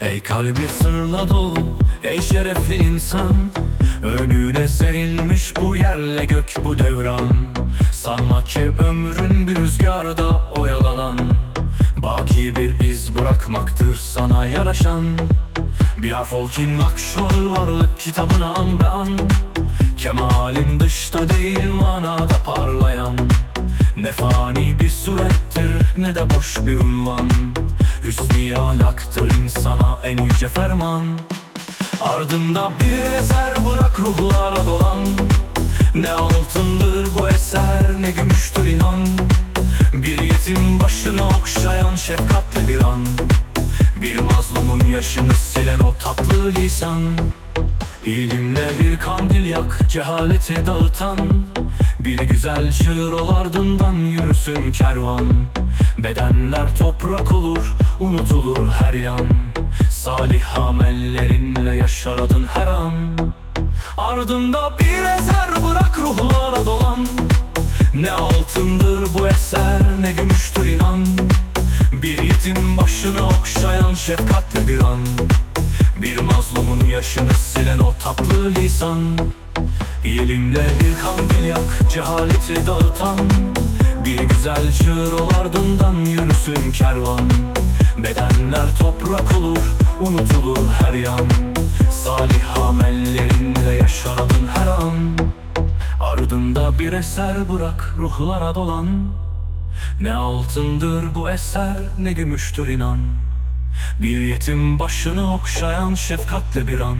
Ey kalbi sırla dolu Ey şerefli insan. Önüne serilmiş bu yerle gök bu devran. Sanma ki ömrün bir rüzgarda oyalanan. Baki bir iz bırakmaktır sana yaraşan. Bir harf ol ki nakşol varlık kitabına an be Kemalin dışta değil manada parlayan. Ne fani bir surettir ne de boş bir unvan Hüsnü alaktır insana en yüce ferman. Ardında bir eser bırak ruhlara dolan. Ne altındır bu eser ne gümüştür inan. Bir yetim başını okşayan şefkatli bir an. Bir mazlumun yaşını silen o tatlı lisan. İlimle bir kandil yak cehaleti dağıtan. Bir güzel çığır ol ardından yürüsün kervan Bedenler toprak olur unutulur her yan. Salih amellerinle yaşar adın her an. Ardında bir eser bırak ruhlara dolan. Ne altındır bu eser ne gümüştür inan. Bir yetim başını okşayan şefkatli bir an. Bir mazlumun yaşını silen o tatlı lisan. İlimle bir kandil yak cehaleti dağıtan Bir güzel çığır ol ardından yürüsün kervan. Bedenler toprak olur unutulur her yan. Salih amellerinle yaşar adın her an. Ardında bir eser bırak ruhlara dolan. Ne altındır bu eser ne gümüştür inan. Bir yetim başını okşayan şefkatle bir an.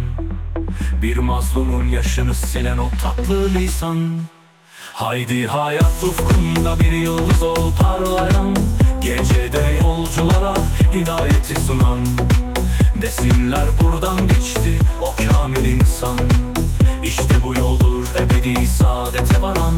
Bir mazlumun yaşını silen o tatlı lisan Haydi hayat ufkunda bir yıldız ol parlayan. Gecede yolculara hidayeti sunan. Desinler buradan geçti o kamil insan. İşte bu yoldur ebedi saadete varan